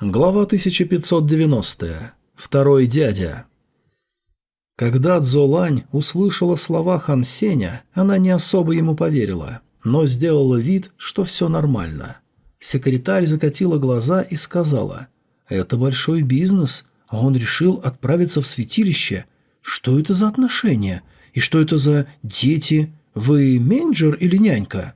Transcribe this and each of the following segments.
Глава 1590. Второй дядя. Когда Цзолань услышала слова Хан Сеня, она не особо ему поверила, но сделала вид, что все нормально. Секретарь закатила глаза и сказала, «Это большой бизнес, а он решил отправиться в святилище. Что это за отношения? И что это за дети? Вы менеджер или нянька?»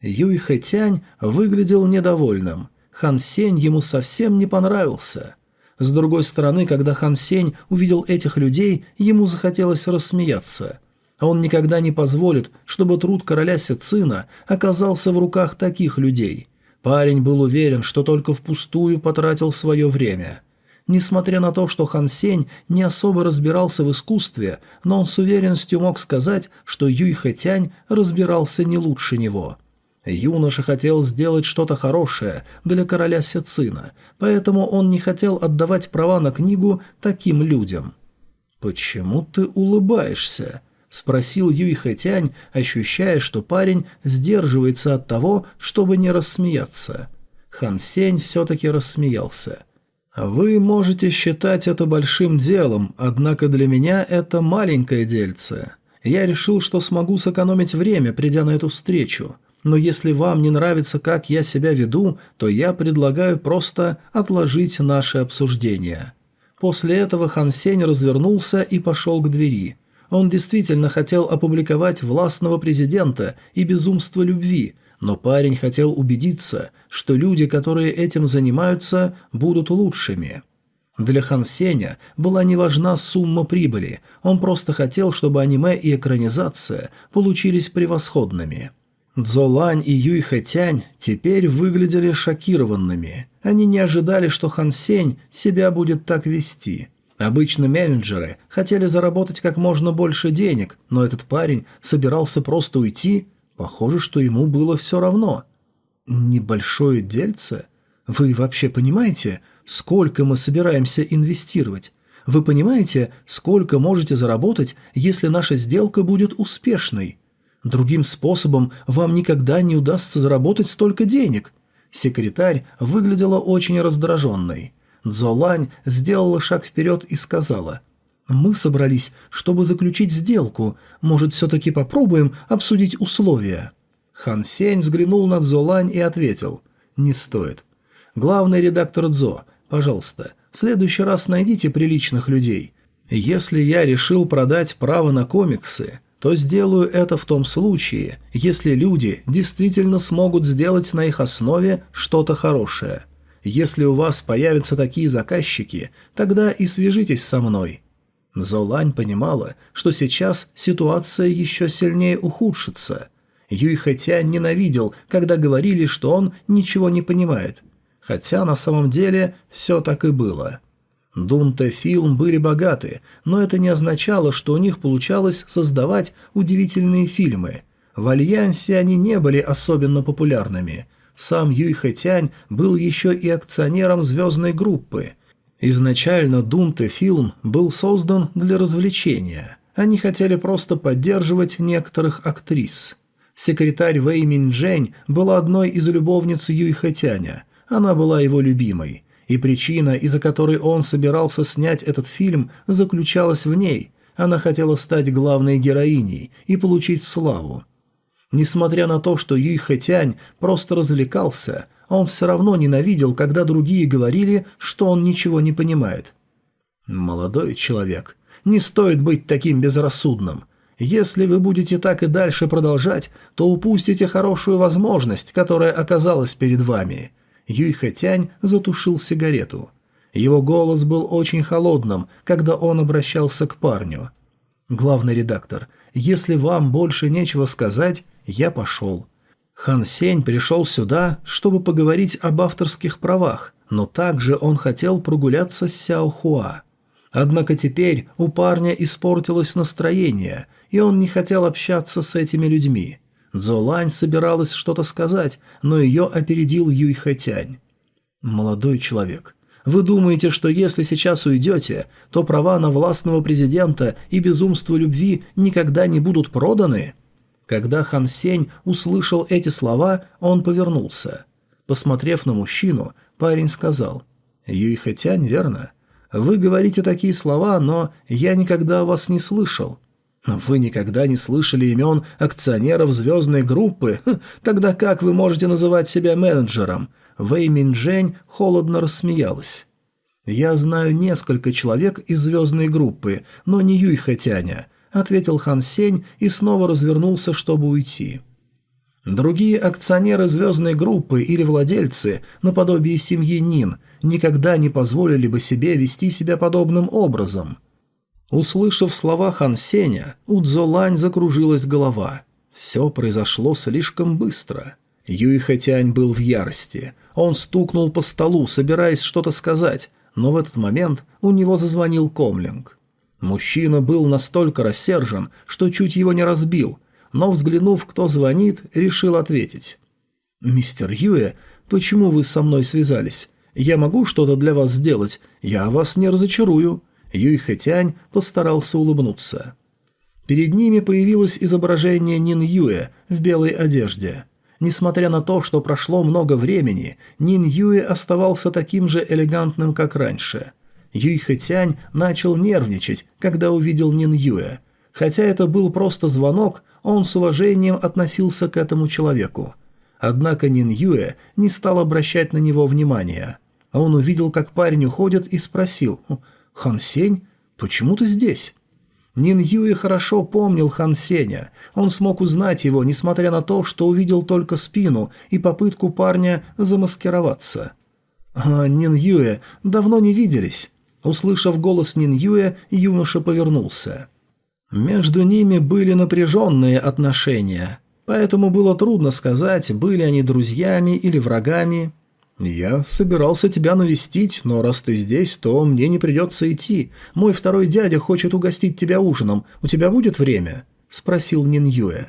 Юй Хэтянь выглядел недовольным – Хан Сень ему совсем не понравился. С другой стороны, когда Хан Сень увидел этих людей, ему захотелось рассмеяться. Он никогда не позволит, чтобы труд короля Сецина оказался в руках таких людей. Парень был уверен, что только впустую потратил свое время. Несмотря на то, что Хан Сень не особо разбирался в искусстве, но он с уверенностью мог сказать, что Юй Хэтянь разбирался не лучше него – Юноша хотел сделать что-то хорошее для короля Сецина, поэтому он не хотел отдавать права на книгу таким людям. «Почему ты улыбаешься?» – спросил Юй Хэтянь, ощущая, что парень сдерживается от того, чтобы не рассмеяться. Хан Сень все-таки рассмеялся. «Вы можете считать это большим делом, однако для меня это маленькое дельце. Я решил, что смогу сэкономить время, придя на эту встречу но если вам не нравится, как я себя веду, то я предлагаю просто отложить наше обсуждение». После этого Хан Сень развернулся и пошел к двери. Он действительно хотел опубликовать властного президента и безумство любви, но парень хотел убедиться, что люди, которые этим занимаются, будут лучшими. Для Хан Сеня была не важна сумма прибыли, он просто хотел, чтобы аниме и экранизация получились превосходными. Цзолань и Юй Хэтянь теперь выглядели шокированными. Они не ожидали, что Хан Сень себя будет так вести. Обычно менеджеры хотели заработать как можно больше денег, но этот парень собирался просто уйти. Похоже, что ему было все равно. Небольшое дельце? Вы вообще понимаете, сколько мы собираемся инвестировать? Вы понимаете, сколько можете заработать, если наша сделка будет успешной? Другим способом вам никогда не удастся заработать столько денег». Секретарь выглядела очень раздраженной. Цзолань сделала шаг вперед и сказала, «Мы собрались, чтобы заключить сделку. Может, все-таки попробуем обсудить условия?» Хан Сень взглянул на Цзолань и ответил, «Не стоит. Главный редактор Цзо, пожалуйста, в следующий раз найдите приличных людей. Если я решил продать право на комиксы, то сделаю это в том случае, если люди действительно смогут сделать на их основе что-то хорошее. Если у вас появятся такие заказчики, тогда и свяжитесь со мной». Золань понимала, что сейчас ситуация еще сильнее ухудшится. Юй хотя ненавидел, когда говорили, что он ничего не понимает. Хотя на самом деле все так и было. Дунта Фильм были богаты, но это не означало, что у них получалось создавать удивительные фильмы. В Альянсе они не были особенно популярными. Сам Юй Хэтянь был еще и акционером звездной группы. Изначально Дунта Фильм был создан для развлечения. Они хотели просто поддерживать некоторых актрис. Секретарь Вэй Минджэнь была одной из любовниц Юй Хэтяня. Она была его любимой. И причина, из-за которой он собирался снять этот фильм, заключалась в ней. Она хотела стать главной героиней и получить славу. Несмотря на то, что Юй Хэтянь просто развлекался, он все равно ненавидел, когда другие говорили, что он ничего не понимает. «Молодой человек, не стоит быть таким безрассудным. Если вы будете так и дальше продолжать, то упустите хорошую возможность, которая оказалась перед вами. Юй Хэтянь затушил сигарету. Его голос был очень холодным, когда он обращался к парню. «Главный редактор, если вам больше нечего сказать, я пошел». Хан Сень пришел сюда, чтобы поговорить об авторских правах, но также он хотел прогуляться с Сяо Хуа. Однако теперь у парня испортилось настроение, и он не хотел общаться с этими людьми. Цзолань собиралась что-то сказать, но ее опередил Юй Хэтянь. «Молодой человек, вы думаете, что если сейчас уйдете, то права на властного президента и безумство любви никогда не будут проданы?» Когда Хан Сень услышал эти слова, он повернулся. Посмотрев на мужчину, парень сказал, Юйхэтянь, верно? Вы говорите такие слова, но я никогда вас не слышал. Вы никогда не слышали имен акционеров звездной группы? Хм, тогда как вы можете называть себя менеджером? Вэй Минджень холодно рассмеялась. «Я знаю несколько человек из звездной группы, но не Юй Хэтяня», — ответил Хан Сень и снова развернулся, чтобы уйти. Другие акционеры звездной группы или владельцы, наподобие семьи Нин, никогда не позволили бы себе вести себя подобным образом. Услышав слова Хан Сеня, у Цзолань закружилась голова. Все произошло слишком быстро. Юй Хэтянь был в ярости. Он стукнул по столу, собираясь что-то сказать, но в этот момент у него зазвонил комлинг. Мужчина был настолько рассержен, что чуть его не разбил, но, взглянув, кто звонит, решил ответить. «Мистер Юэ, почему вы со мной связались? Я могу что-то для вас сделать, я вас не разочарую». Юй Хэтянь постарался улыбнуться. Перед ними появилось изображение Нин Юэ в белой одежде. Несмотря на то, что прошло много времени, Нин Юэ оставался таким же элегантным, как раньше. Юй Хэтянь начал нервничать, когда увидел Нин Юэ. Хотя это был просто звонок, он с уважением относился к этому человеку. Однако Нин Юэ не стал обращать на него внимания. Он увидел, как парень уходит, и спросил «Хан Сень, почему ты здесь?» Нин Юэ хорошо помнил Хан Сеня. Он смог узнать его, несмотря на то, что увидел только спину и попытку парня замаскироваться. «А, Нин Юэ, давно не виделись». Услышав голос Нин Юэ, юноша повернулся. Между ними были напряженные отношения, поэтому было трудно сказать, были они друзьями или врагами. «Я собирался тебя навестить, но раз ты здесь, то мне не придется идти. Мой второй дядя хочет угостить тебя ужином. У тебя будет время?» – спросил Нин Юэ.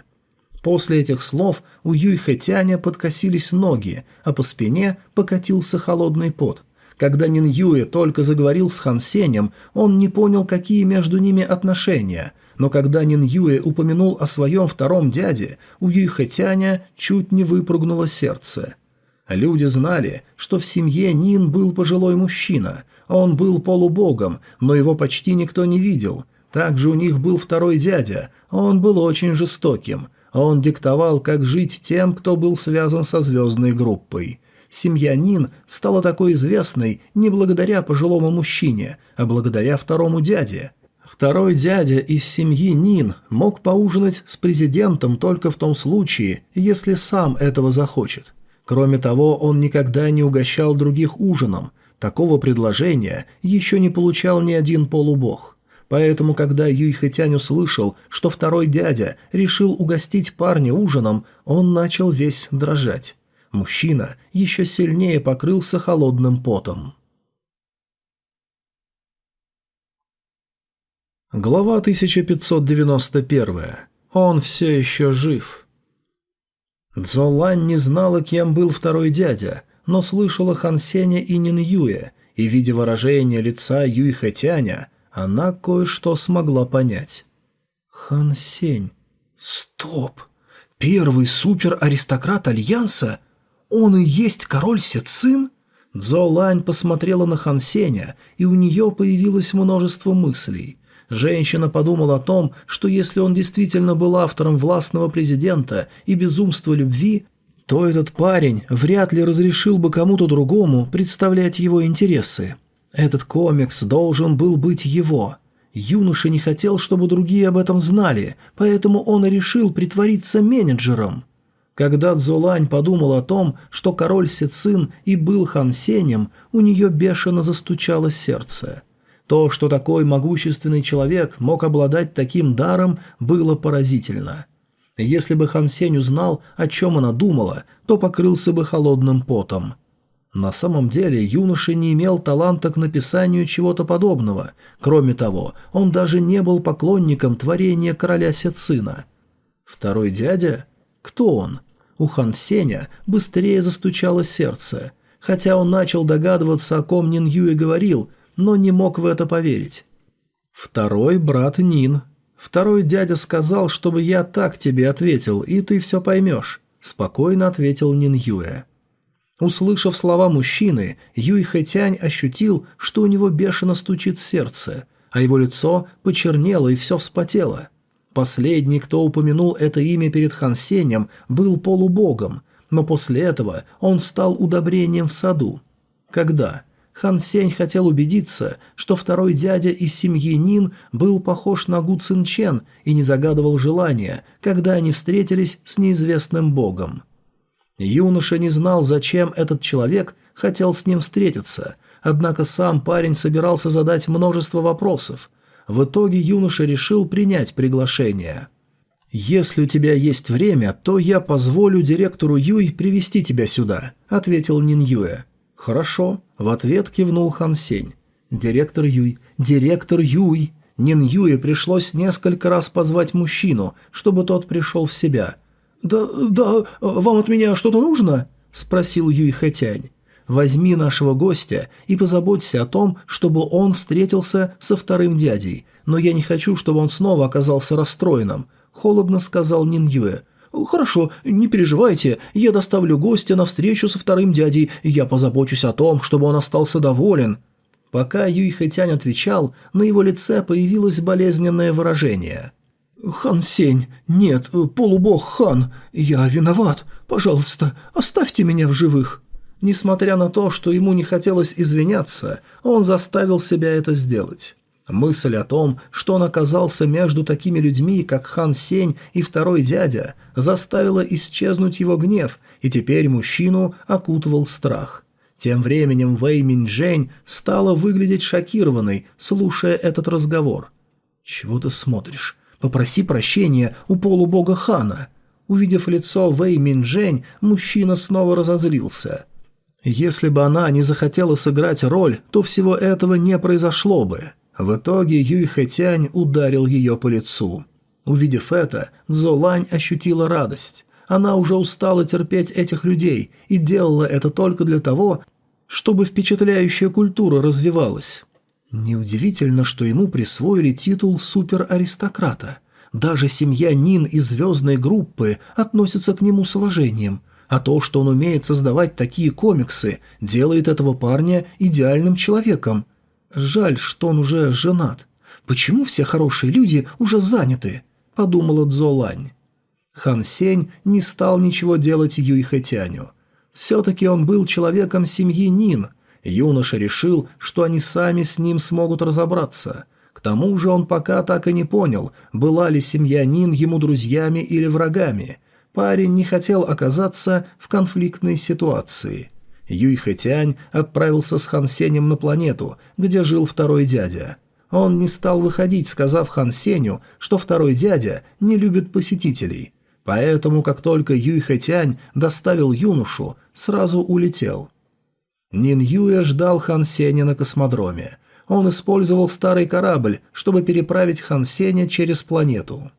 После этих слов у Юй Хэтяня подкосились ноги, а по спине покатился холодный пот. Когда Нин Юэ только заговорил с Хан Сенем, он не понял, какие между ними отношения, но когда Нин Юэ упомянул о своем втором дяде, у Юй Хэтяня чуть не выпрыгнуло сердце – Люди знали, что в семье Нин был пожилой мужчина. Он был полубогом, но его почти никто не видел. Также у них был второй дядя. Он был очень жестоким. Он диктовал, как жить тем, кто был связан со звездной группой. Семья Нин стала такой известной не благодаря пожилому мужчине, а благодаря второму дяде. Второй дядя из семьи Нин мог поужинать с президентом только в том случае, если сам этого захочет. Кроме того, он никогда не угощал других ужином. Такого предложения еще не получал ни один полубог. Поэтому, когда Юй услышал, что второй дядя решил угостить парня ужином, он начал весь дрожать. Мужчина еще сильнее покрылся холодным потом. Глава 1591. Он все еще жив. Цзолань не знала, кем был второй дядя, но слышала Хан Сеня и Нин Юэ, и, видя выражение лица Юй Хэтяня, она кое-что смогла понять. «Хан Сень... Стоп! Первый супер-аристократ Альянса? Он и есть король Сецин?» Цзолань посмотрела на Хан Сеня, и у нее появилось множество мыслей – Женщина подумала о том, что если он действительно был автором властного президента и безумства любви, то этот парень вряд ли разрешил бы кому-то другому представлять его интересы. Этот комикс должен был быть его. Юноша не хотел, чтобы другие об этом знали, поэтому он и решил притвориться менеджером. Когда Цзолань подумал о том, что король Сицин и был Хан Сенем, у нее бешено застучало сердце – то, что такой могущественный человек мог обладать таким даром, было поразительно. Если бы Хан Сень узнал, о чем она думала, то покрылся бы холодным потом. На самом деле юноша не имел таланта к написанию чего-то подобного. Кроме того, он даже не был поклонником творения короля Сецина. Второй дядя? Кто он? У Хан Сеня быстрее застучало сердце. Хотя он начал догадываться, о ком Нин Юэ говорил, но не мог в это поверить. Второй брат Нин. Второй дядя сказал, чтобы я так тебе ответил, и ты все поймешь, спокойно ответил Нин Юэ. Услышав слова мужчины, Юй Хэтянь ощутил, что у него бешено стучит сердце, а его лицо почернело и все вспотело. Последний, кто упомянул это имя перед Хан Сенем, был полубогом, но после этого он стал удобрением в саду. Когда? Хан Сень хотел убедиться, что второй дядя из семьи Нин был похож на Гу Цин Чен и не загадывал желания, когда они встретились с неизвестным богом. Юноша не знал, зачем этот человек хотел с ним встретиться, однако сам парень собирался задать множество вопросов. В итоге юноша решил принять приглашение. «Если у тебя есть время, то я позволю директору Юй привести тебя сюда», — ответил Нин Юэ. «Хорошо», — в ответ кивнул Хан Сень. «Директор Юй, директор Юй!» Нин Юе пришлось несколько раз позвать мужчину, чтобы тот пришел в себя. «Да, да, вам от меня что-то нужно?» – спросил Юй Хэтянь. «Возьми нашего гостя и позаботься о том, чтобы он встретился со вторым дядей, но я не хочу, чтобы он снова оказался расстроенным», – холодно сказал Нин Юэ. «Хорошо, не переживайте, я доставлю гостя на встречу со вторым дядей, я позабочусь о том, чтобы он остался доволен». Пока Юй Хэтянь отвечал, на его лице появилось болезненное выражение. «Хан Сень, нет, полубог Хан, я виноват. Пожалуйста, оставьте меня в живых». Несмотря на то, что ему не хотелось извиняться, он заставил себя это сделать. Мысль о том, что он оказался между такими людьми, как Хан Сень и второй дядя, заставила исчезнуть его гнев, и теперь мужчину окутывал страх. Тем временем Вэй Минджень стала выглядеть шокированной, слушая этот разговор. «Чего ты смотришь? Попроси прощения у полубога Хана». Увидев лицо Вэй Минджень, мужчина снова разозлился. Если бы она не захотела сыграть роль, то всего этого не произошло бы. В итоге Юй Хэтянь ударил ее по лицу. Увидев это, Золань ощутила радость. Она уже устала терпеть этих людей и делала это только для того, чтобы впечатляющая культура развивалась. Неудивительно, что ему присвоили титул супераристократа. Даже семья Нин из звездной группы относится к нему с уважением, а то, что он умеет создавать такие комиксы, делает этого парня идеальным человеком – Жаль, что он уже женат. Почему все хорошие люди уже заняты? Подумала Цзолань. Хан Сень не стал ничего делать Юй Хэтяню. Все-таки он был человеком семьи Нин. Юноша решил, что они сами с ним смогут разобраться. К тому же он пока так и не понял, была ли семья Нин ему друзьями или врагами. Парень не хотел оказаться в конфликтной ситуации – Юй Хэтянь отправился с Хан Сенем на планету, где жил второй дядя. Он не стал выходить, сказав Хан Сеню, что второй дядя не любит посетителей. Поэтому, как только Юй Хэтянь доставил юношу, сразу улетел. Нин Юэ ждал Хан Сеня на космодроме. Он использовал старый корабль, чтобы переправить Хан Сеня через планету.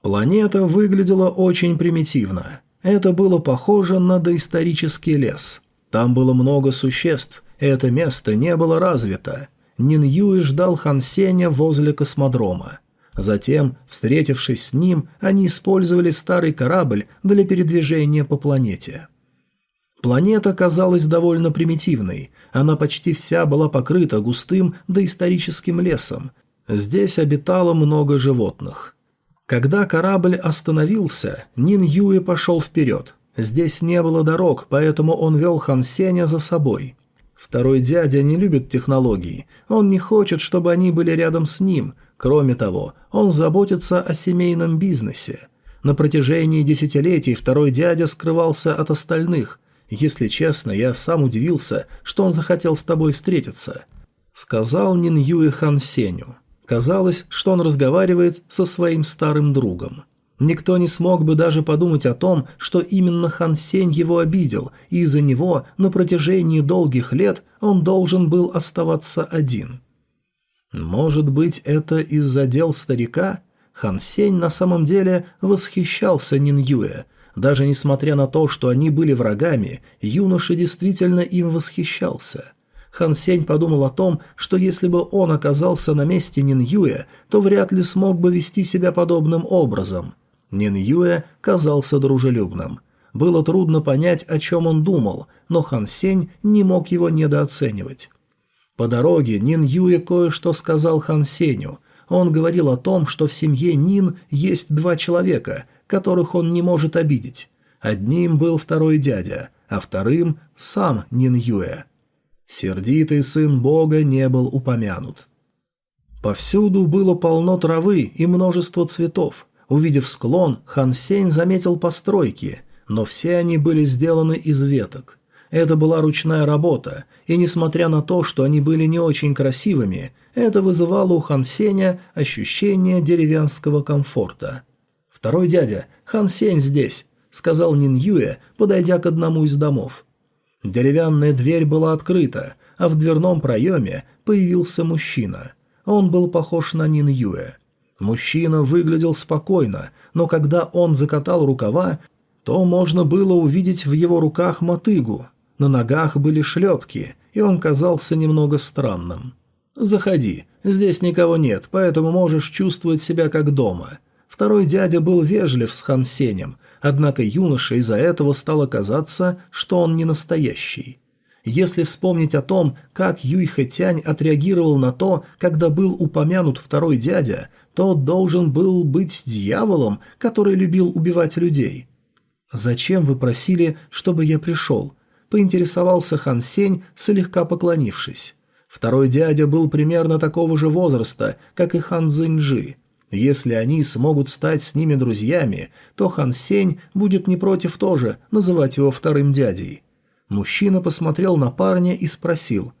Планета выглядела очень примитивно. Это было похоже на доисторический лес – там было много существ, и это место не было развито. Нин Юй ждал Хан Сеня возле космодрома. Затем, встретившись с ним, они использовали старый корабль для передвижения по планете. Планета казалась довольно примитивной, она почти вся была покрыта густым доисторическим лесом. Здесь обитало много животных. Когда корабль остановился, Нин Юэ пошел вперед. Здесь не было дорог, поэтому он вел Хан Сеня за собой. Второй дядя не любит технологии, он не хочет, чтобы они были рядом с ним. Кроме того, он заботится о семейном бизнесе. На протяжении десятилетий второй дядя скрывался от остальных. Если честно, я сам удивился, что он захотел с тобой встретиться. Сказал Нин Юэ Хан Сеню. Казалось, что он разговаривает со своим старым другом. Никто не смог бы даже подумать о том, что именно Хан Сень его обидел, и из-за него на протяжении долгих лет он должен был оставаться один. Может быть, это из-за дел старика? Хан Сень на самом деле восхищался Нин Юэ. Даже несмотря на то, что они были врагами, юноша действительно им восхищался. Хан Сень подумал о том, что если бы он оказался на месте Нин Юэ, то вряд ли смог бы вести себя подобным образом – Нин Юэ казался дружелюбным. Было трудно понять, о чем он думал, но Хан Сень не мог его недооценивать. По дороге Нин Юэ кое-что сказал Хан Сенью. Он говорил о том, что в семье Нин есть два человека, которых он не может обидеть. Одним был второй дядя, а вторым – сам Нин Юэ. Сердитый сын бога не был упомянут. Повсюду было полно травы и множество цветов. Увидев склон, Хан Сень заметил постройки, но все они были сделаны из веток. Это была ручная работа, и несмотря на то, что они были не очень красивыми, это вызывало у Хан Сеня ощущение деревенского комфорта. «Второй дядя, Хан Сень здесь», — сказал Нин Юэ, подойдя к одному из домов. Деревянная дверь была открыта, а в дверном проеме появился мужчина. Он был похож на Нин Юэ. Мужчина выглядел спокойно, но когда он закатал рукава, то можно было увидеть в его руках мотыгу. На ногах были шлепки, и он казался немного странным. «Заходи, здесь никого нет, поэтому можешь чувствовать себя как дома». Второй дядя был вежлив с Хан Сенем, однако юноше из-за этого стало казаться, что он не настоящий. Если вспомнить о том, как Юй Хэтянь отреагировал на то, когда был упомянут второй дядя, то должен был быть дьяволом, который любил убивать людей. «Зачем вы просили, чтобы я пришел?» – поинтересовался Хан Сень, слегка поклонившись. Второй дядя был примерно такого же возраста, как и Хан Цзиньджи. Если они смогут стать с ними друзьями, то Хан Сень будет не против тоже называть его вторым дядей. Мужчина посмотрел на парня и спросил,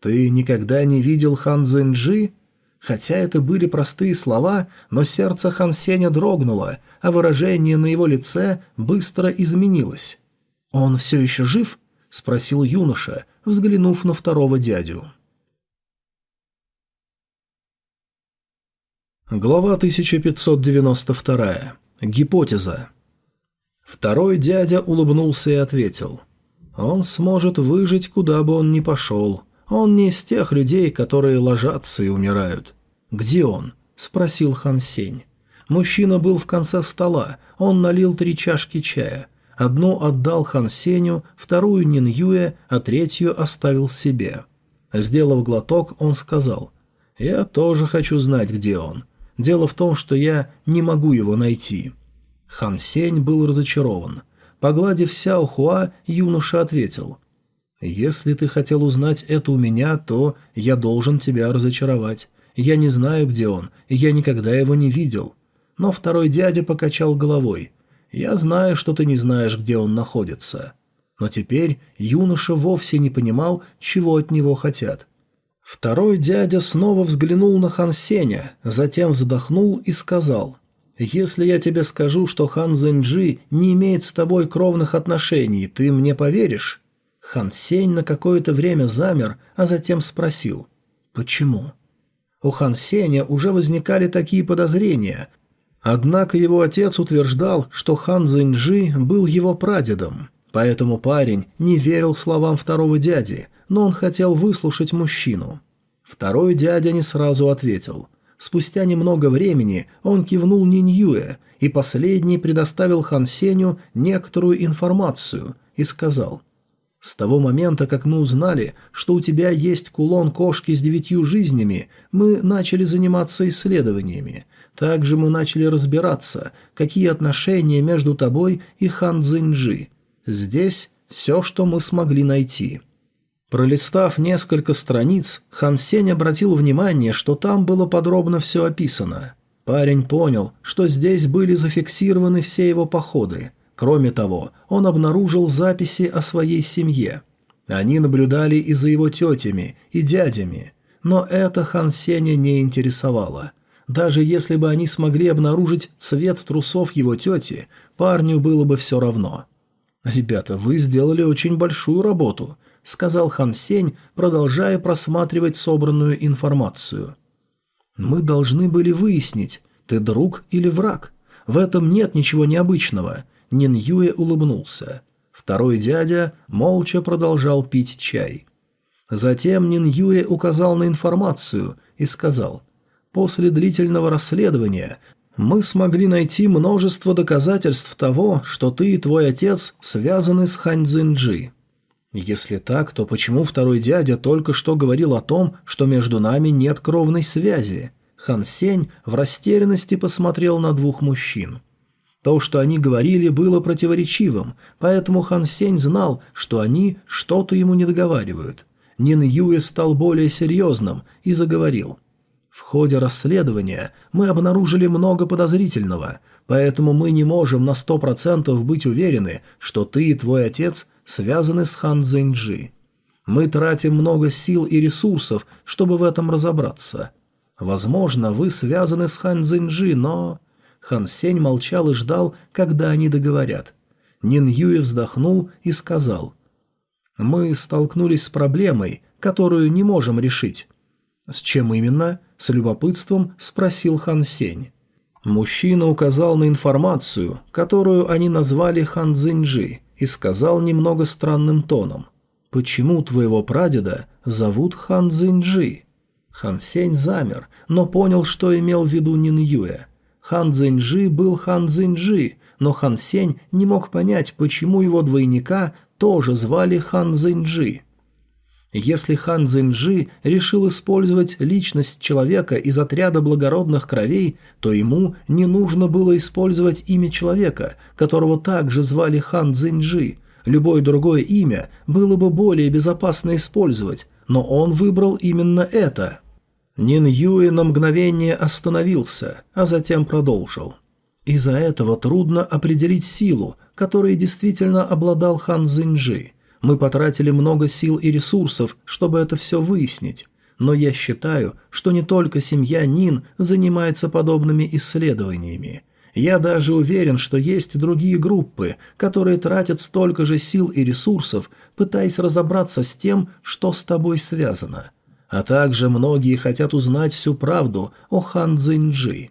«Ты никогда не видел Хан Цзиньджи?» Хотя это были простые слова, но сердце Хан Сеня дрогнуло, а выражение на его лице быстро изменилось. «Он все еще жив?» – спросил юноша, взглянув на второго дядю. Глава 1592. Гипотеза. Второй дядя улыбнулся и ответил – он сможет выжить, куда бы он ни пошел. Он не из тех людей, которые ложатся и умирают. «Где он?» – спросил Хан Сень. Мужчина был в конце стола, он налил три чашки чая. Одну отдал Хан Сеню, вторую Нин Юэ, а третью оставил себе. Сделав глоток, он сказал, «Я тоже хочу знать, где он. Дело в том, что я не могу его найти». Хан Сень был разочарован. Погладив Сяо Хуа, юноша ответил. «Если ты хотел узнать это у меня, то я должен тебя разочаровать. Я не знаю, где он, и я никогда его не видел». Но второй дядя покачал головой. «Я знаю, что ты не знаешь, где он находится». Но теперь юноша вовсе не понимал, чего от него хотят. Второй дядя снова взглянул на Хан Сеня, затем вздохнул и сказал «Если я тебе скажу, что Хан Зэньджи не имеет с тобой кровных отношений, ты мне поверишь?» Хан Сень на какое-то время замер, а затем спросил «Почему?». У Хан Сеня уже возникали такие подозрения, однако его отец утверждал, что Хан Зэньджи был его прадедом, поэтому парень не верил словам второго дяди, но он хотел выслушать мужчину. Второй дядя не сразу ответил – Спустя немного времени он кивнул Ниньюэ, и последний предоставил Хан Сеню некоторую информацию и сказал «С того момента, как мы узнали, что у тебя есть кулон кошки с девятью жизнями, мы начали заниматься исследованиями. Также мы начали разбираться, какие отношения между тобой и Хан Цзиньджи. Здесь все, что мы смогли найти». Пролистав несколько страниц, Хан Сень обратил внимание, что там было подробно все описано. Парень понял, что здесь были зафиксированы все его походы. Кроме того, он обнаружил записи о своей семье. Они наблюдали и за его тетями, и дядями. Но это Хан Сеня не интересовало. Даже если бы они смогли обнаружить цвет трусов его тети, парню было бы все равно. «Ребята, вы сделали очень большую работу», — сказал Хан Сень, продолжая просматривать собранную информацию. «Мы должны были выяснить, ты друг или враг. В этом нет ничего необычного», — Нин Юэ улыбнулся. Второй дядя молча продолжал пить чай. Затем Нин Юэ указал на информацию и сказал, «После длительного расследования Мы смогли найти множество доказательств того, что ты и твой отец связаны с Хань Цзиньджи. Если так, то почему второй дядя только что говорил о том, что между нами нет кровной связи? Хан Сень в растерянности посмотрел на двух мужчин. То, что они говорили, было противоречивым, поэтому Хан Сень знал, что они что-то ему не договаривают. Нин Юэ стал более серьезным и заговорил. В ходе расследования мы обнаружили много подозрительного, поэтому мы не можем на сто процентов быть уверены, что ты и твой отец связаны с Хан Цзиньджи. Мы тратим много сил и ресурсов, чтобы в этом разобраться. Возможно, вы связаны с Хан Цзиньджи, но...» Хан Сень молчал и ждал, когда они договорят. Нин Юй вздохнул и сказал. «Мы столкнулись с проблемой, которую не можем решить». «С чем именно?» – с любопытством спросил Хан Сень. Мужчина указал на информацию, которую они назвали Хан Цзиньджи, и сказал немного странным тоном. «Почему твоего прадеда зовут Хан Цзиньджи?» Хан Сень замер, но понял, что имел в виду Нин Юэ. Хан Цзиньджи был Хан Цзиньджи, но Хан Сень не мог понять, почему его двойника тоже звали Хан Цзиньджи. Если хан Цзиньжи решил использовать личность человека из отряда благородных кровей, то ему не нужно было использовать имя человека, которого также звали хан Цзиньжи. Любое другое имя было бы более безопасно использовать, но он выбрал именно это. Нин Юэ на мгновение остановился, а затем продолжил. Из-за этого трудно определить силу, которой действительно обладал хан Цзиньжи – мы потратили много сил и ресурсов, чтобы это все выяснить. Но я считаю, что не только семья Нин занимается подобными исследованиями. Я даже уверен, что есть другие группы, которые тратят столько же сил и ресурсов, пытаясь разобраться с тем, что с тобой связано. А также многие хотят узнать всю правду о Хан Цзиньджи.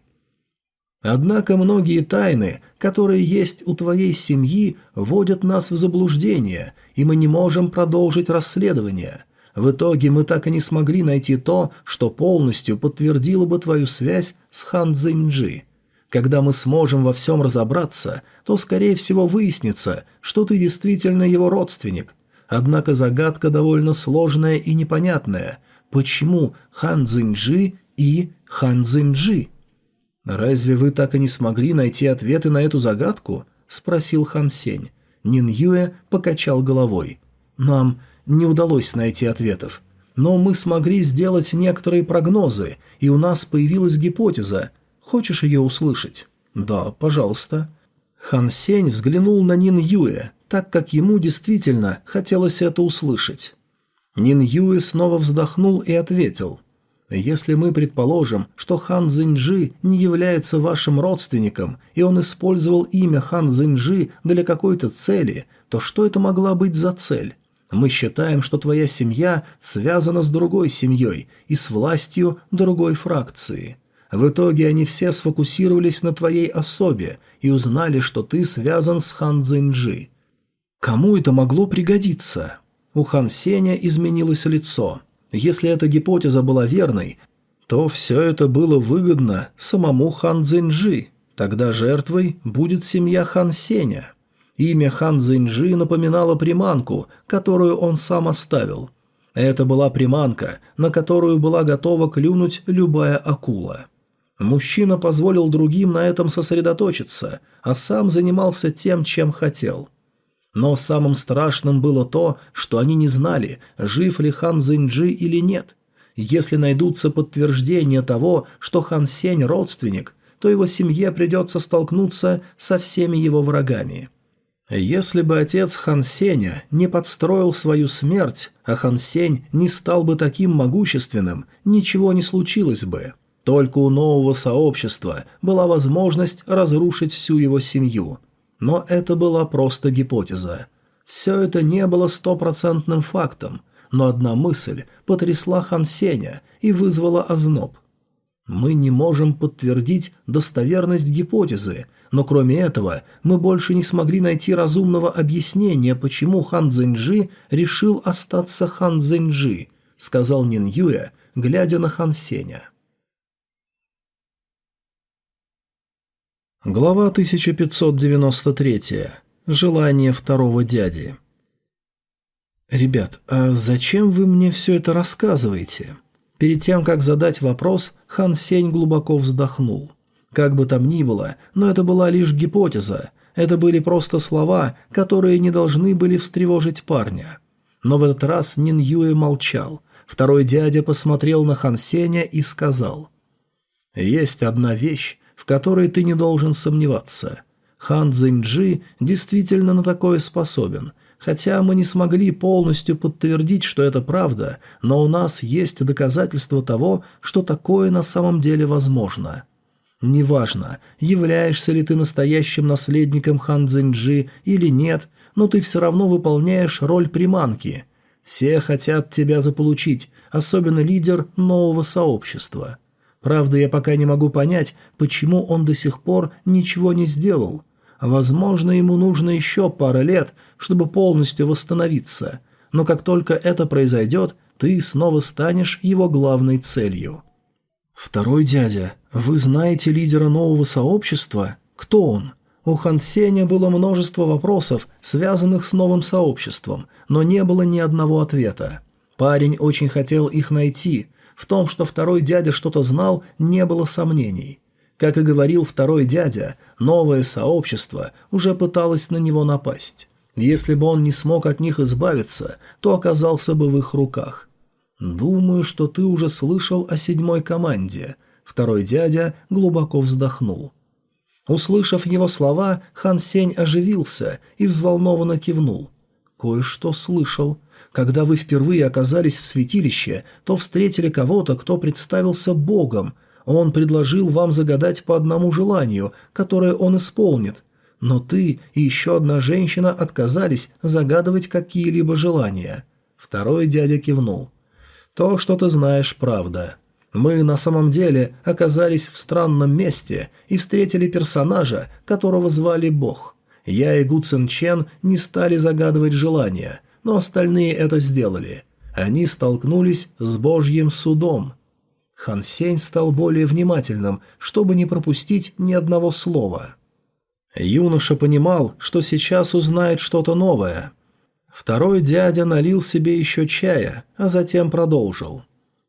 Однако многие тайны, которые есть у твоей семьи, вводят нас в заблуждение, и мы не можем продолжить расследование. В итоге мы так и не смогли найти то, что полностью подтвердило бы твою связь с Хан Цзиньджи. Когда мы сможем во всем разобраться, то, скорее всего, выяснится, что ты действительно его родственник. Однако загадка довольно сложная и непонятная. Почему Хан Цзиньджи и Хан Цзиньджи? «Разве вы так и не смогли найти ответы на эту загадку?» – спросил Хан Сень. Нин Юэ покачал головой. «Нам не удалось найти ответов. Но мы смогли сделать некоторые прогнозы, и у нас появилась гипотеза. Хочешь ее услышать?» «Да, пожалуйста». Хан Сень взглянул на Нин Юэ, так как ему действительно хотелось это услышать. Нин Юэ снова вздохнул и ответил – если мы предположим, что хан Цзиньджи не является вашим родственником, и он использовал имя хан Цзиньджи для какой-то цели, то что это могла быть за цель? Мы считаем, что твоя семья связана с другой семьей и с властью другой фракции. В итоге они все сфокусировались на твоей особе и узнали, что ты связан с хан Цзиньджи. Кому это могло пригодиться? У хан Сеня изменилось лицо – если эта гипотеза была верной, то все это было выгодно самому хан Цзиньжи. Тогда жертвой будет семья хан Сеня. Имя хан Цзиньжи напоминало приманку, которую он сам оставил. Это была приманка, на которую была готова клюнуть любая акула. Мужчина позволил другим на этом сосредоточиться, а сам занимался тем, чем хотел – но самым страшным было то, что они не знали, жив ли хан Зинджи или нет. Если найдутся подтверждения того, что хан Сень родственник, то его семье придется столкнуться со всеми его врагами. Если бы отец Хан Сеня не подстроил свою смерть, а Хан Сень не стал бы таким могущественным, ничего не случилось бы. Только у нового сообщества была возможность разрушить всю его семью – но это была просто гипотеза. Все это не было стопроцентным фактом, но одна мысль потрясла Хан Сеня и вызвала озноб. Мы не можем подтвердить достоверность гипотезы, но кроме этого мы больше не смогли найти разумного объяснения, почему Хан Цзиньжи решил остаться Хан Цзиньжи, сказал Нин Юэ, глядя на Хан Сеня. Глава 1593. Желание второго дяди. «Ребят, а зачем вы мне все это рассказываете?» Перед тем, как задать вопрос, Хан Сень глубоко вздохнул. Как бы там ни было, но это была лишь гипотеза. Это были просто слова, которые не должны были встревожить парня. Но в этот раз Нин Юэ молчал. Второй дядя посмотрел на Хан Сеня и сказал. «Есть одна вещь, которой ты не должен сомневаться. Хан Цзиньджи действительно на такое способен. Хотя мы не смогли полностью подтвердить, что это правда, но у нас есть доказательства того, что такое на самом деле возможно. Неважно, являешься ли ты настоящим наследником Хан Цзиньджи или нет, но ты все равно выполняешь роль приманки. Все хотят тебя заполучить, особенно лидер нового сообщества. Правда, я пока не могу понять, почему он до сих пор ничего не сделал. Возможно, ему нужно еще пара лет, чтобы полностью восстановиться. Но как только это произойдет, ты снова станешь его главной целью. Второй дядя, вы знаете лидера нового сообщества? Кто он? У Хан Сеня было множество вопросов, связанных с новым сообществом, но не было ни одного ответа. Парень очень хотел их найти – в том, что второй дядя что-то знал, не было сомнений. Как и говорил второй дядя, новое сообщество уже пыталось на него напасть. Если бы он не смог от них избавиться, то оказался бы в их руках. «Думаю, что ты уже слышал о седьмой команде». Второй дядя глубоко вздохнул. Услышав его слова, Хан Сень оживился и взволнованно кивнул. «Кое-что слышал. Когда вы впервые оказались в святилище, то встретили кого-то, кто представился Богом. Он предложил вам загадать по одному желанию, которое он исполнит. Но ты и еще одна женщина отказались загадывать какие-либо желания. Второй дядя кивнул. То, что ты знаешь, правда. Мы на самом деле оказались в странном месте и встретили персонажа, которого звали Бог. Я и Гу Цин Чен не стали загадывать желания – но остальные это сделали. Они столкнулись с Божьим судом. Хан Сень стал более внимательным, чтобы не пропустить ни одного слова. Юноша понимал, что сейчас узнает что-то новое. Второй дядя налил себе еще чая, а затем продолжил.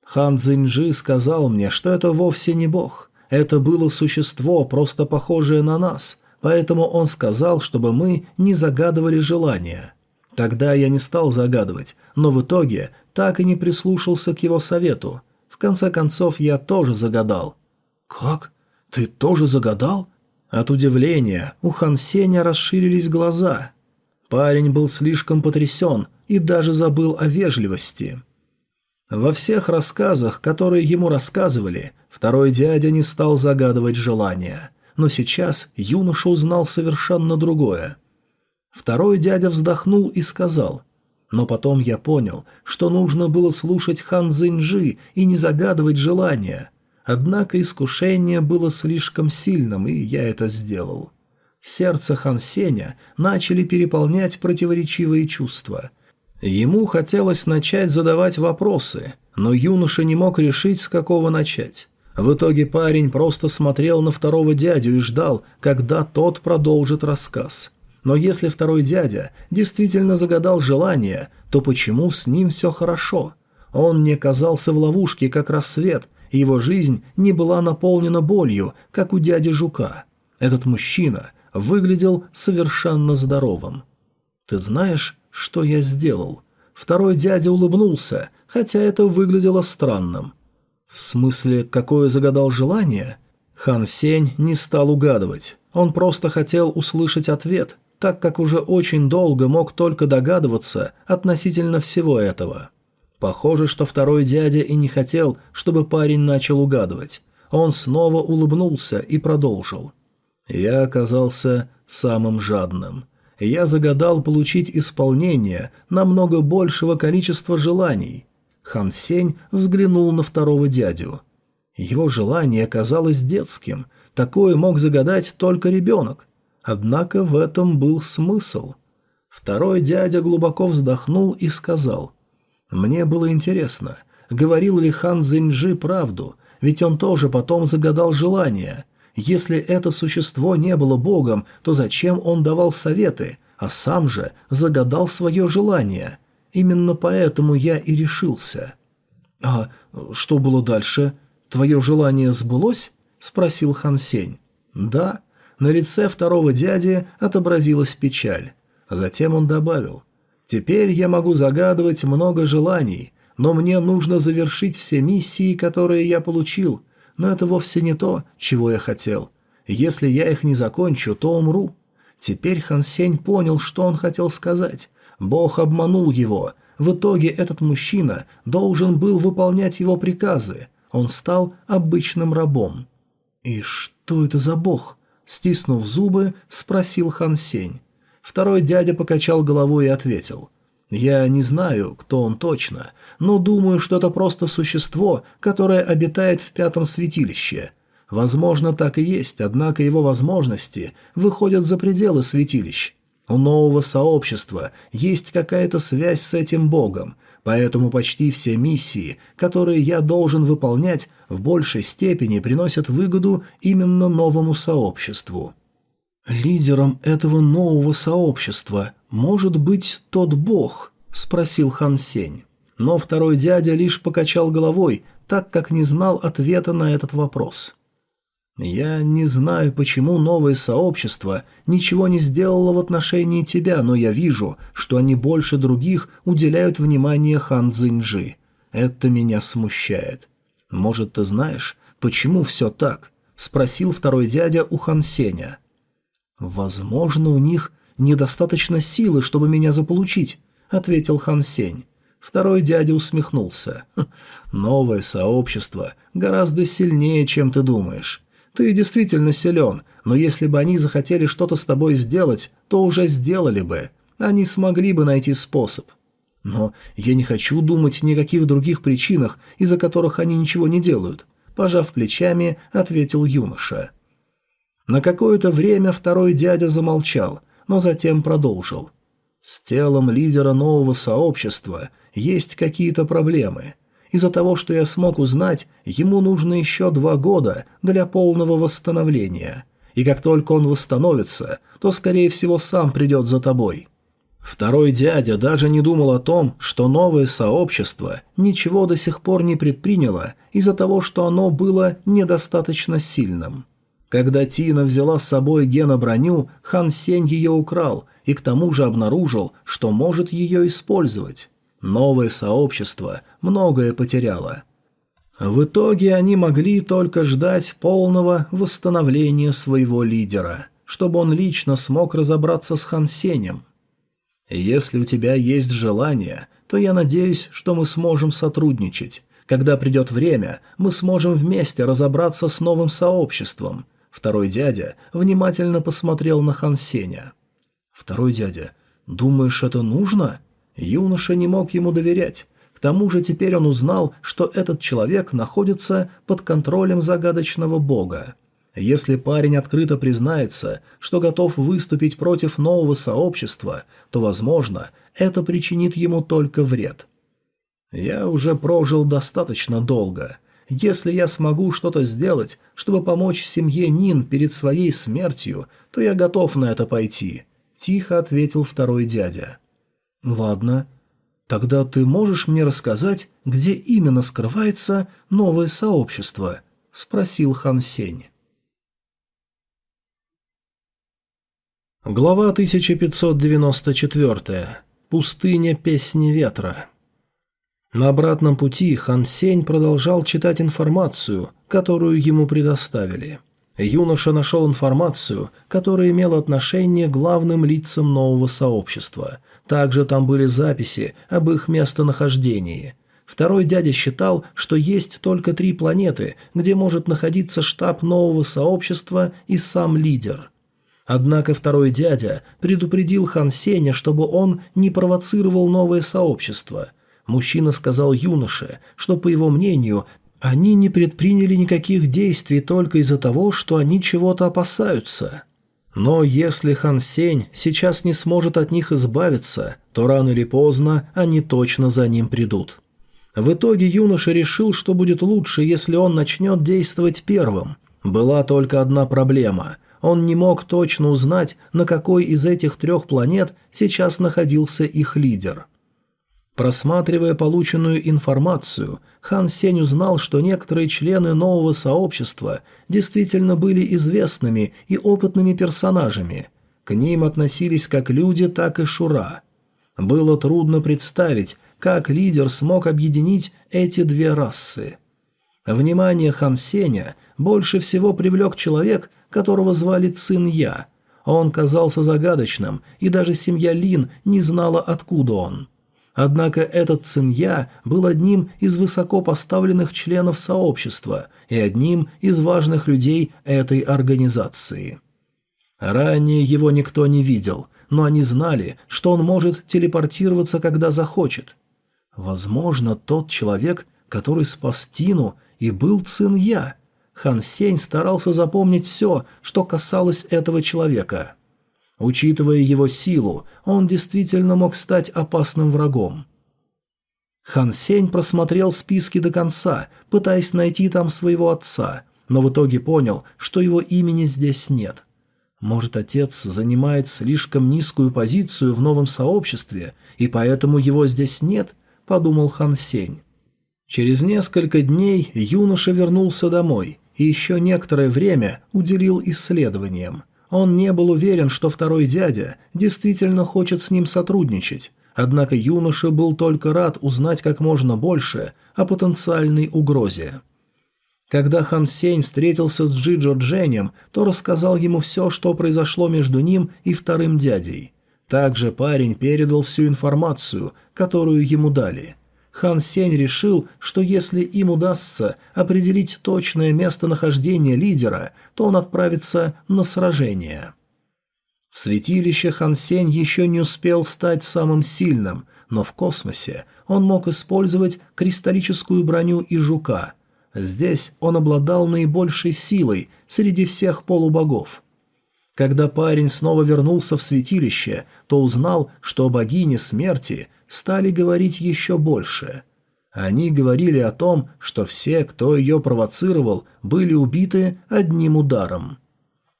Хан Цзиньджи сказал мне, что это вовсе не бог. Это было существо, просто похожее на нас, поэтому он сказал, чтобы мы не загадывали желания. Тогда я не стал загадывать, но в итоге так и не прислушался к его совету. В конце концов, я тоже загадал. «Как? Ты тоже загадал?» От удивления у Хан Сеня расширились глаза. Парень был слишком потрясен и даже забыл о вежливости. Во всех рассказах, которые ему рассказывали, второй дядя не стал загадывать желания. Но сейчас юноша узнал совершенно другое. Второй дядя вздохнул и сказал, «Но потом я понял, что нужно было слушать хан Цзиньжи и не загадывать желания. Однако искушение было слишком сильным, и я это сделал». Сердце хан Сеня начали переполнять противоречивые чувства. Ему хотелось начать задавать вопросы, но юноша не мог решить, с какого начать. В итоге парень просто смотрел на второго дядю и ждал, когда тот продолжит рассказ. Но если второй дядя действительно загадал желание, то почему с ним все хорошо? Он не казался в ловушке, как рассвет, и его жизнь не была наполнена болью, как у дяди Жука. Этот мужчина выглядел совершенно здоровым. «Ты знаешь, что я сделал?» Второй дядя улыбнулся, хотя это выглядело странным. «В смысле, какое загадал желание?» Хан Сень не стал угадывать. Он просто хотел услышать ответ, так как уже очень долго мог только догадываться относительно всего этого. Похоже, что второй дядя и не хотел, чтобы парень начал угадывать. Он снова улыбнулся и продолжил. «Я оказался самым жадным. Я загадал получить исполнение намного большего количества желаний». Хан Сень взглянул на второго дядю. Его желание казалось детским. Такое мог загадать только ребенок. Однако в этом был смысл. Второй дядя глубоко вздохнул и сказал, «Мне было интересно, говорил ли хан Зиньжи правду, ведь он тоже потом загадал желание. Если это существо не было богом, то зачем он давал советы, а сам же загадал свое желание? Именно поэтому я и решился. «А что было дальше? Твое желание сбылось?» – спросил Хан Сень. «Да». На лице второго дяди отобразилась печаль. Затем он добавил. «Теперь я могу загадывать много желаний, но мне нужно завершить все миссии, которые я получил, но это вовсе не то, чего я хотел. Если я их не закончу, то умру». Теперь Хан Сень понял, что он хотел сказать. Бог обманул его. В итоге этот мужчина должен был выполнять его приказы. Он стал обычным рабом. «И что это за бог?» Стиснув зубы, спросил Хан Сень. Второй дядя покачал головой и ответил. «Я не знаю, кто он точно, но думаю, что это просто существо, которое обитает в пятом святилище. Возможно, так и есть, однако его возможности выходят за пределы святилищ. У нового сообщества есть какая-то связь с этим богом, поэтому почти все миссии, которые я должен выполнять, в большей степени приносят выгоду именно новому сообществу. «Лидером этого нового сообщества может быть тот бог?» – спросил Хан Сень. Но второй дядя лишь покачал головой, так как не знал ответа на этот вопрос. «Я не знаю, почему новое сообщество ничего не сделало в отношении тебя, но я вижу, что они больше других уделяют внимание Хан Цзиньжи. Это меня смущает. Может, ты знаешь, почему все так?» – спросил второй дядя у Хан Сеня. «Возможно, у них недостаточно силы, чтобы меня заполучить», – ответил Хан Сень. Второй дядя усмехнулся. «Хм, «Новое сообщество гораздо сильнее, чем ты думаешь. Ты действительно силен, но если бы они захотели что-то с тобой сделать, то уже сделали бы. Они смогли бы найти способ. Но я не хочу думать ни о каких других причинах, из-за которых они ничего не делают. Пожав плечами, ответил юноша. На какое-то время второй дядя замолчал, но затем продолжил. С телом лидера нового сообщества есть какие-то проблемы. Из-за того, что я смог узнать, ему нужно еще два года для полного восстановления. И как только он восстановится, то, скорее всего, сам придет за тобой. Второй дядя даже не думал о том, что новое сообщество ничего до сих пор не предприняло из-за того, что оно было недостаточно сильным. Когда Тина взяла с собой Гена броню, Хан Сень ее украл и к тому же обнаружил, что может ее использовать. Новое сообщество многое потеряло. В итоге они могли только ждать полного восстановления своего лидера, чтобы он лично смог разобраться с Хан Сенем. Если у тебя есть желание, то я надеюсь, что мы сможем сотрудничать. Когда придет время, мы сможем вместе разобраться с новым сообществом. Второй дядя внимательно посмотрел на Хан Сеня. Второй дядя, думаешь, это нужно? Юноша не мог ему доверять. К тому же теперь он узнал, что этот человек находится под контролем загадочного бога. Если парень открыто признается, что готов выступить против нового сообщества, то, возможно, это причинит ему только вред. «Я уже прожил достаточно долго. Если я смогу что-то сделать, чтобы помочь семье Нин перед своей смертью, то я готов на это пойти», – тихо ответил второй дядя. «Ладно. Тогда ты можешь мне рассказать, где именно скрывается новое сообщество?» – спросил Хан Сень. Глава 1594. Пустыня Песни Ветра. На обратном пути Хан Сень продолжал читать информацию, которую ему предоставили. Юноша нашел информацию, которая имела отношение к главным лицам нового сообщества – также там были записи об их местонахождении. Второй дядя считал, что есть только три планеты, где может находиться штаб нового сообщества и сам лидер. Однако второй дядя предупредил Хан Сеня, чтобы он не провоцировал новое сообщество. Мужчина сказал юноше, что, по его мнению, они не предприняли никаких действий только из-за того, что они чего-то опасаются. Но если Хан Сень сейчас не сможет от них избавиться, то рано или поздно они точно за ним придут. В итоге юноша решил, что будет лучше, если он начнет действовать первым. Была только одна проблема. Он не мог точно узнать, на какой из этих трех планет сейчас находился их лидер. Просматривая полученную информацию, Хан Сень узнал, что некоторые члены нового сообщества действительно были известными и опытными персонажами. К ним относились как люди, так и Шура. Было трудно представить, как лидер смог объединить эти две расы. Внимание Хан Сеня больше всего привлек человек, которого звали Цин Я. Он казался загадочным, и даже семья Лин не знала, откуда он. Однако этот Цинья был одним из высоко поставленных членов сообщества и одним из важных людей этой организации. Ранее его никто не видел, но они знали, что он может телепортироваться, когда захочет. Возможно, тот человек, который спас Тину, и был Цинья. Хан Сень старался запомнить все, что касалось этого человека – Учитывая его силу, он действительно мог стать опасным врагом. Хан Сень просмотрел списки до конца, пытаясь найти там своего отца, но в итоге понял, что его имени здесь нет. Может, отец занимает слишком низкую позицию в новом сообществе, и поэтому его здесь нет, подумал Хан Сень. Через несколько дней юноша вернулся домой и еще некоторое время уделил исследованиям. Он не был уверен, что второй дядя действительно хочет с ним сотрудничать, однако юноша был только рад узнать как можно больше о потенциальной угрозе. Когда Хан Сень встретился с Джиджо Дженем, то рассказал ему все, что произошло между ним и вторым дядей. Также парень передал всю информацию, которую ему дали – Хан Сень решил, что если им удастся определить точное местонахождение лидера, то он отправится на сражение. В святилище Хан Сень еще не успел стать самым сильным, но в космосе он мог использовать кристаллическую броню и жука. Здесь он обладал наибольшей силой среди всех полубогов. Когда парень снова вернулся в святилище, то узнал, что богини смерти – стали говорить еще больше. Они говорили о том, что все, кто ее провоцировал, были убиты одним ударом.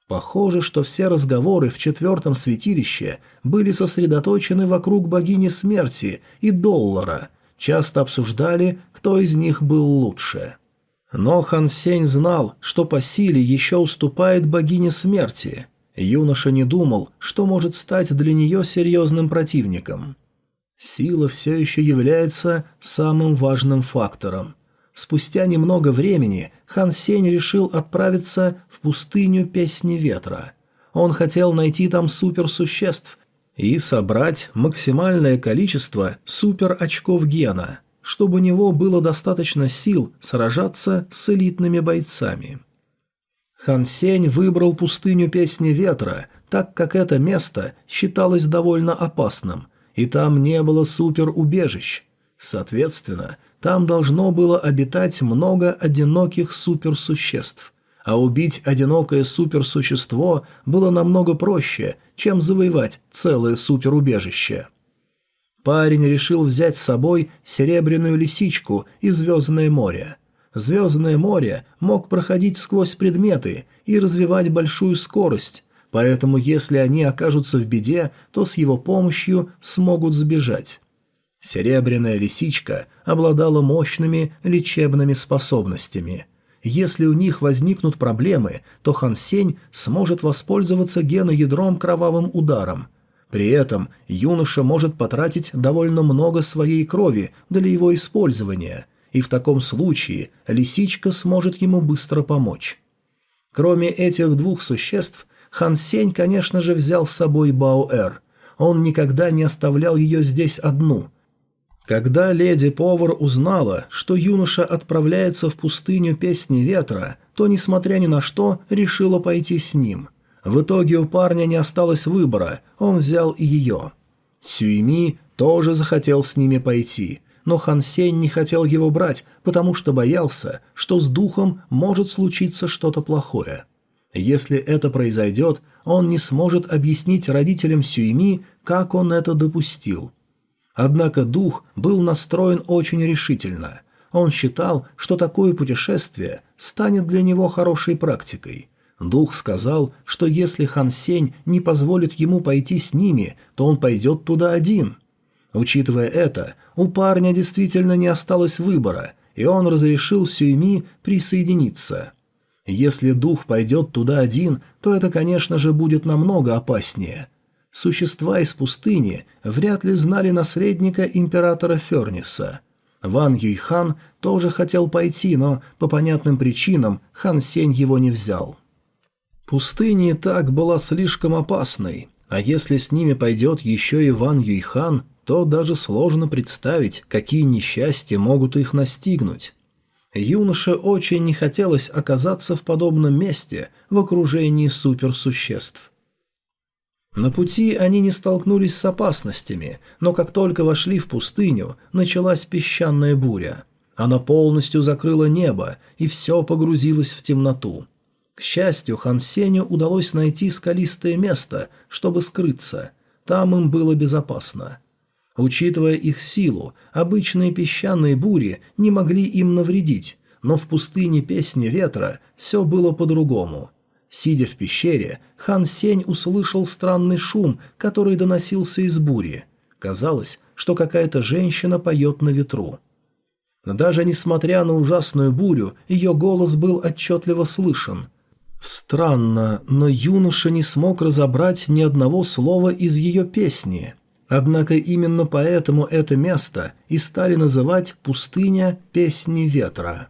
Похоже, что все разговоры в четвертом святилище были сосредоточены вокруг богини смерти и доллара, часто обсуждали, кто из них был лучше. Но Хан Сень знал, что по силе еще уступает богине смерти. Юноша не думал, что может стать для нее серьезным противником. Сила все еще является самым важным фактором. Спустя немного времени Хан Сень решил отправиться в пустыню Песни Ветра. Он хотел найти там суперсуществ и собрать максимальное количество супер-очков гена, чтобы у него было достаточно сил сражаться с элитными бойцами. Хан Сень выбрал пустыню Песни Ветра, так как это место считалось довольно опасным, и там не было суперубежищ. Соответственно, там должно было обитать много одиноких суперсуществ. А убить одинокое суперсущество было намного проще, чем завоевать целое суперубежище. Парень решил взять с собой серебряную лисичку и Звездное море. Звездное море мог проходить сквозь предметы и развивать большую скорость, поэтому если они окажутся в беде, то с его помощью смогут сбежать. Серебряная лисичка обладала мощными лечебными способностями. Если у них возникнут проблемы, то Хан Сень сможет воспользоваться геноядром кровавым ударом. При этом юноша может потратить довольно много своей крови для его использования, и в таком случае лисичка сможет ему быстро помочь. Кроме этих двух существ, Хан Сень, конечно же, взял с собой Баоэр. Он никогда не оставлял ее здесь одну. Когда леди-повар узнала, что юноша отправляется в пустыню Песни Ветра, то, несмотря ни на что, решила пойти с ним. В итоге у парня не осталось выбора, он взял и ее. Сюйми тоже захотел с ними пойти, но Хан Сень не хотел его брать, потому что боялся, что с духом может случиться что-то плохое. Если это произойдет, он не сможет объяснить родителям Сюйми, как он это допустил. Однако дух был настроен очень решительно. Он считал, что такое путешествие станет для него хорошей практикой. Дух сказал, что если Хан Сень не позволит ему пойти с ними, то он пойдет туда один. Учитывая это, у парня действительно не осталось выбора, и он разрешил Сюйми присоединиться. Если дух пойдет туда один, то это, конечно же, будет намного опаснее. Существа из пустыни вряд ли знали наследника императора Ферниса. Ван Юйхан тоже хотел пойти, но по понятным причинам Хан Сень его не взял. Пустыня и так была слишком опасной, а если с ними пойдет еще и Ван Юйхан, то даже сложно представить, какие несчастья могут их настигнуть. Юноше очень не хотелось оказаться в подобном месте в окружении суперсуществ. На пути они не столкнулись с опасностями, но как только вошли в пустыню, началась песчаная буря. Она полностью закрыла небо, и все погрузилось в темноту. К счастью, Хан Сеню удалось найти скалистое место, чтобы скрыться. Там им было безопасно. Учитывая их силу, обычные песчаные бури не могли им навредить, но в пустыне Песни Ветра все было по-другому. Сидя в пещере, Хан Сень услышал странный шум, который доносился из бури. Казалось, что какая-то женщина поет на ветру. Даже несмотря на ужасную бурю, ее голос был отчетливо слышен. Странно, но юноша не смог разобрать ни одного слова из ее песни. Однако именно поэтому это место и стали называть «пустыня песни ветра».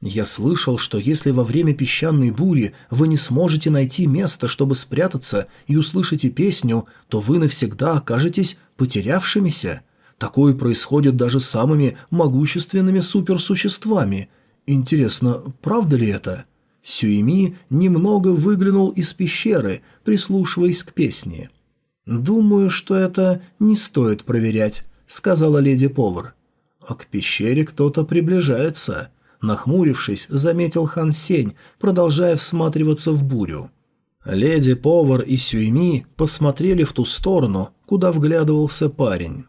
Я слышал, что если во время песчаной бури вы не сможете найти место, чтобы спрятаться и услышите песню, то вы навсегда окажетесь потерявшимися. Такое происходит даже с самыми могущественными суперсуществами. Интересно, правда ли это? Сюеми немного выглянул из пещеры, прислушиваясь к песне. «Думаю, что это не стоит проверять», — сказала леди-повар. «А к пещере кто-то приближается», — нахмурившись, заметил Хан Сень, продолжая всматриваться в бурю. Леди-повар и Сюйми посмотрели в ту сторону, куда вглядывался парень.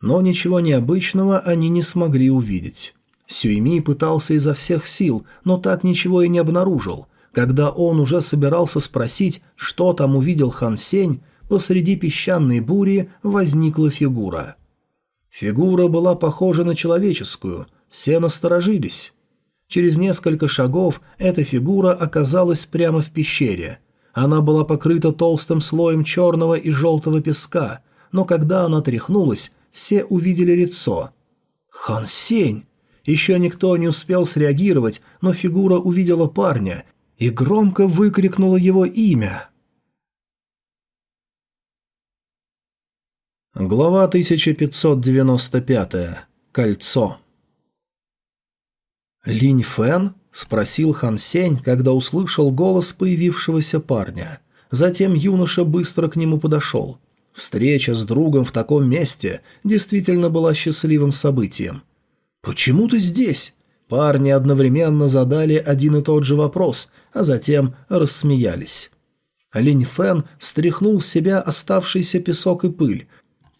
Но ничего необычного они не смогли увидеть. Сюйми пытался изо всех сил, но так ничего и не обнаружил. Когда он уже собирался спросить, что там увидел Хан Сень, посреди песчаной бури возникла фигура. Фигура была похожа на человеческую, все насторожились. Через несколько шагов эта фигура оказалась прямо в пещере. Она была покрыта толстым слоем черного и желтого песка, но когда она тряхнулась, все увидели лицо. «Хан Сень!» Еще никто не успел среагировать, но фигура увидела парня и громко выкрикнула его имя. Глава 1595. Кольцо. «Линь Фэн?» – спросил Хан Сень, когда услышал голос появившегося парня. Затем юноша быстро к нему подошел. Встреча с другом в таком месте действительно была счастливым событием. «Почему ты здесь?» Парни одновременно задали один и тот же вопрос, а затем рассмеялись. Линь Фэн стряхнул с себя оставшийся песок и пыль,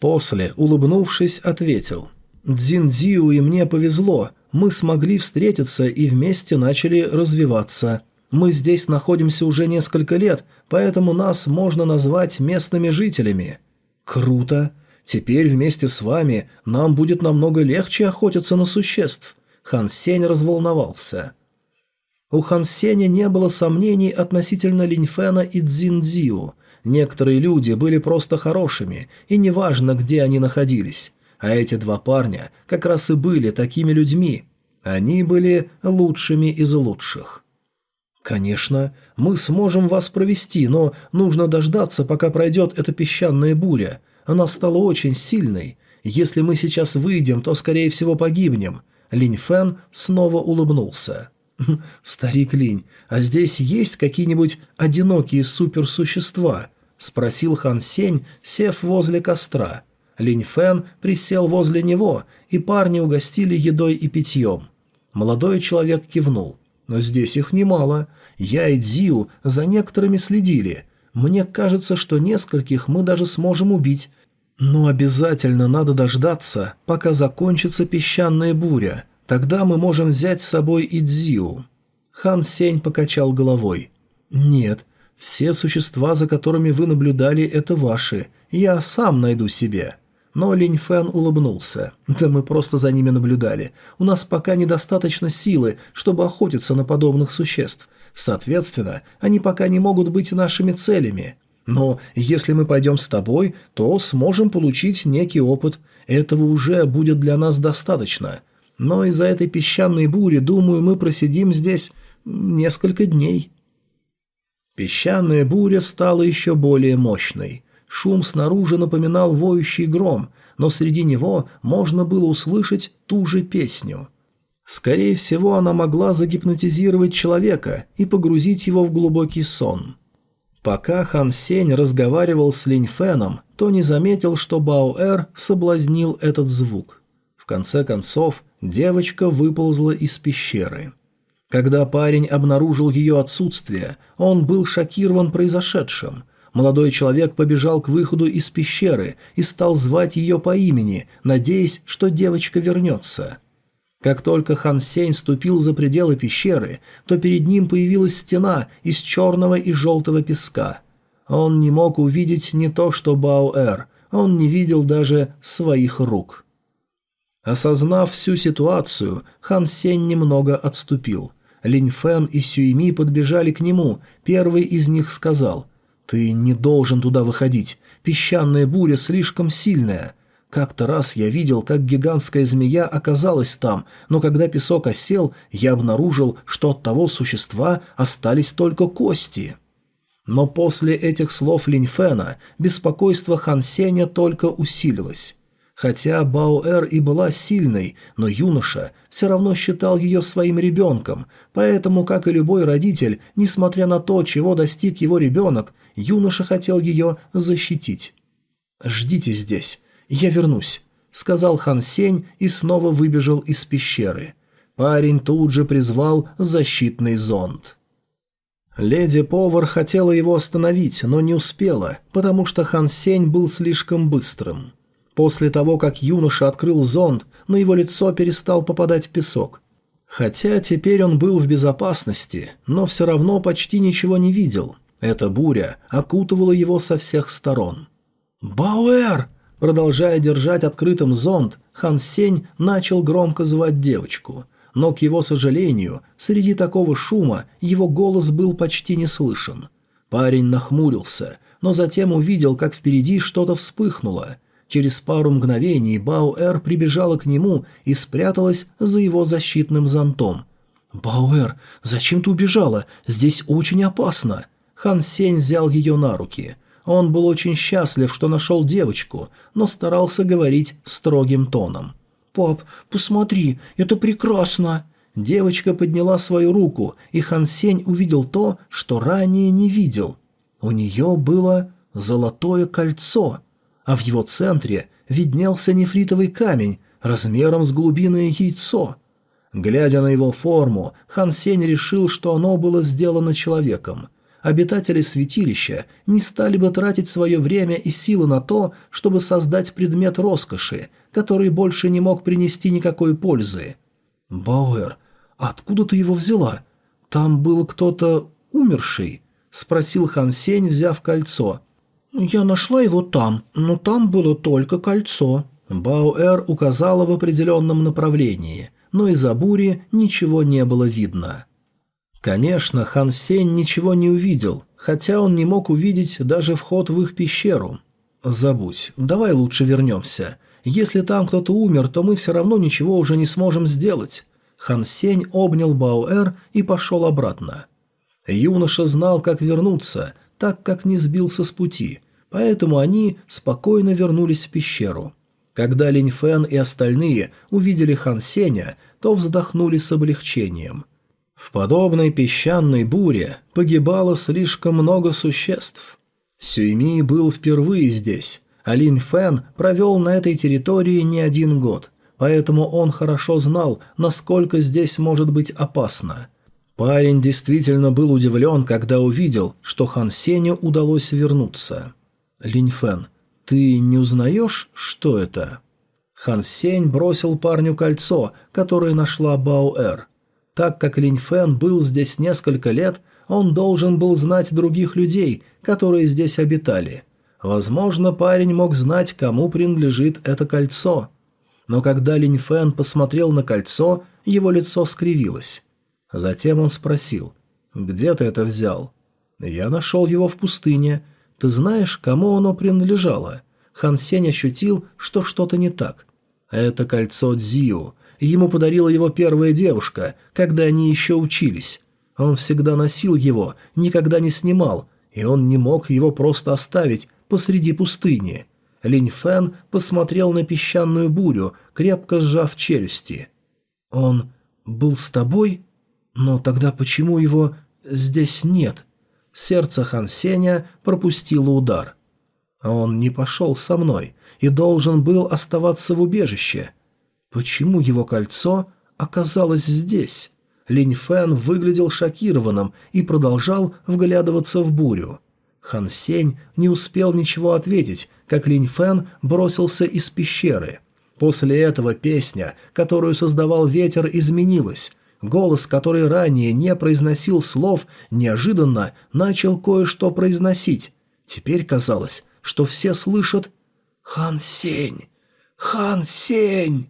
После, улыбнувшись, ответил. «Дзиндзиу и мне повезло. Мы смогли встретиться и вместе начали развиваться. Мы здесь находимся уже несколько лет, поэтому нас можно назвать местными жителями». «Круто. Теперь вместе с вами нам будет намного легче охотиться на существ». Хан Сень разволновался. У Хан Сеня не было сомнений относительно Линьфена и Цзиндзиу – Некоторые люди были просто хорошими, и неважно, где они находились. А эти два парня как раз и были такими людьми. Они были лучшими из лучших. «Конечно, мы сможем вас провести, но нужно дождаться, пока пройдет эта песчаная буря. Она стала очень сильной. Если мы сейчас выйдем, то, скорее всего, погибнем». Линь Фэн снова улыбнулся. «Старик Линь, а здесь есть какие-нибудь одинокие суперсущества? – спросил Хан Сень, сев возле костра. Линь Фэн присел возле него, и парни угостили едой и питьем. Молодой человек кивнул. «Но здесь их немало. Я и Дзиу за некоторыми следили. Мне кажется, что нескольких мы даже сможем убить. Но обязательно надо дождаться, пока закончится песчаная буря. Тогда мы можем взять с собой Идзиу». Хан Сень покачал головой. «Нет, все существа, за которыми вы наблюдали, это ваши. Я сам найду себе». Но Линь Фэн улыбнулся. «Да мы просто за ними наблюдали. У нас пока недостаточно силы, чтобы охотиться на подобных существ. Соответственно, они пока не могут быть нашими целями. Но если мы пойдем с тобой, то сможем получить некий опыт. Этого уже будет для нас достаточно. Но из-за этой песчаной бури, думаю, мы просидим здесь несколько дней». Песчаная буря стала еще более мощной. Шум снаружи напоминал воющий гром, но среди него можно было услышать ту же песню. Скорее всего, она могла загипнотизировать человека и погрузить его в глубокий сон. Пока Хан Сень разговаривал с Линь Феном, то не заметил, что Баоэр соблазнил этот звук. В конце концов, девочка выползла из пещеры. Когда парень обнаружил ее отсутствие, он был шокирован произошедшим. Молодой человек побежал к выходу из пещеры и стал звать ее по имени, надеясь, что девочка вернется. Как только Хан Сень ступил за пределы пещеры, то перед ним появилась стена из черного и желтого песка. Он не мог увидеть не то что Баоэр, он не видел даже своих рук. Осознав всю ситуацию, Хан Сень немного отступил. Линь Фэн и Сюйми подбежали к нему. Первый из них сказал, «Ты не должен туда выходить. Песчаная буря слишком сильная». Как-то раз я видел, как гигантская змея оказалась там, но когда песок осел, я обнаружил, что от того существа остались только кости. Но после этих слов Линьфена беспокойство Хан Сеня только усилилось. Хотя Баоэр и была сильной, но юноша все равно считал ее своим ребенком, поэтому, как и любой родитель, несмотря на то, чего достиг его ребенок, юноша хотел ее защитить. «Ждите здесь, я вернусь», — сказал Хан Сень и снова выбежал из пещеры. Парень тут же призвал защитный зонд. Леди-повар хотела его остановить, но не успела, потому что Хан Сень был слишком быстрым. После того, как юноша открыл зонд, на его лицо перестал попадать песок. Хотя теперь он был в безопасности, но все равно почти ничего не видел. Эта буря окутывала его со всех сторон. «Бауэр!» Продолжая держать открытым зонд, Хан Сень начал громко звать девочку. Но, к его сожалению, среди такого шума его голос был почти не слышен. Парень нахмурился, но затем увидел, как впереди что-то вспыхнуло. Через пару мгновений Бауэр прибежала к нему и спряталась за его защитным зонтом. «Бауэр, зачем ты убежала? Здесь очень опасно!» Хан Сень взял ее на руки. Он был очень счастлив, что нашел девочку, но старался говорить строгим тоном. «Пап, посмотри, это прекрасно!» Девочка подняла свою руку, и Хан Сень увидел то, что ранее не видел. У нее было золотое кольцо а в его центре виднелся нефритовый камень размером с глубинное яйцо. Глядя на его форму, Хан Сень решил, что оно было сделано человеком. Обитатели святилища не стали бы тратить свое время и силы на то, чтобы создать предмет роскоши, который больше не мог принести никакой пользы. «Бауэр, откуда ты его взяла? Там был кто-то умерший?» — спросил Хан Сень, взяв кольцо. «Я нашла его там, но там было только кольцо». Бауэр указала в определенном направлении, но из-за бури ничего не было видно. Конечно, Хан Сень ничего не увидел, хотя он не мог увидеть даже вход в их пещеру. «Забудь, давай лучше вернемся. Если там кто-то умер, то мы все равно ничего уже не сможем сделать». Хан Сень обнял Бауэр и пошел обратно. Юноша знал, как вернуться, так как не сбился с пути, поэтому они спокойно вернулись в пещеру. Когда Линь Фэн и остальные увидели Хан Сеня, то вздохнули с облегчением. В подобной песчаной буре погибало слишком много существ. Сюйми был впервые здесь, а Линь Фэн провел на этой территории не один год, поэтому он хорошо знал, насколько здесь может быть опасно. Парень действительно был удивлен, когда увидел, что Хан Сеню удалось вернуться. Линь Фэн, ты не узнаешь, что это?» Хан Сень бросил парню кольцо, которое нашла Баоэр. Так как Линь Фэн был здесь несколько лет, он должен был знать других людей, которые здесь обитали. Возможно, парень мог знать, кому принадлежит это кольцо. Но когда Линь Фэн посмотрел на кольцо, его лицо скривилось. Затем он спросил, «Где ты это взял?» «Я нашел его в пустыне. Ты знаешь, кому оно принадлежало?» Хан Сень ощутил, что что-то не так. Это кольцо Дзиу. Ему подарила его первая девушка, когда они еще учились. Он всегда носил его, никогда не снимал, и он не мог его просто оставить посреди пустыни. Линь Фэн посмотрел на песчаную бурю, крепко сжав челюсти. «Он был с тобой? Но тогда почему его здесь нет?» Сердце Хан Сеня пропустило удар. Он не пошел со мной и должен был оставаться в убежище. Почему его кольцо оказалось здесь? Линь Фэн выглядел шокированным и продолжал вглядываться в бурю. Хан Сень не успел ничего ответить, как Линь Фэн бросился из пещеры. После этого песня, которую создавал ветер, изменилась. Голос, который ранее не произносил слов, неожиданно начал кое-что произносить. Теперь казалось, что все слышат «Хан Сень! Хан Сень!»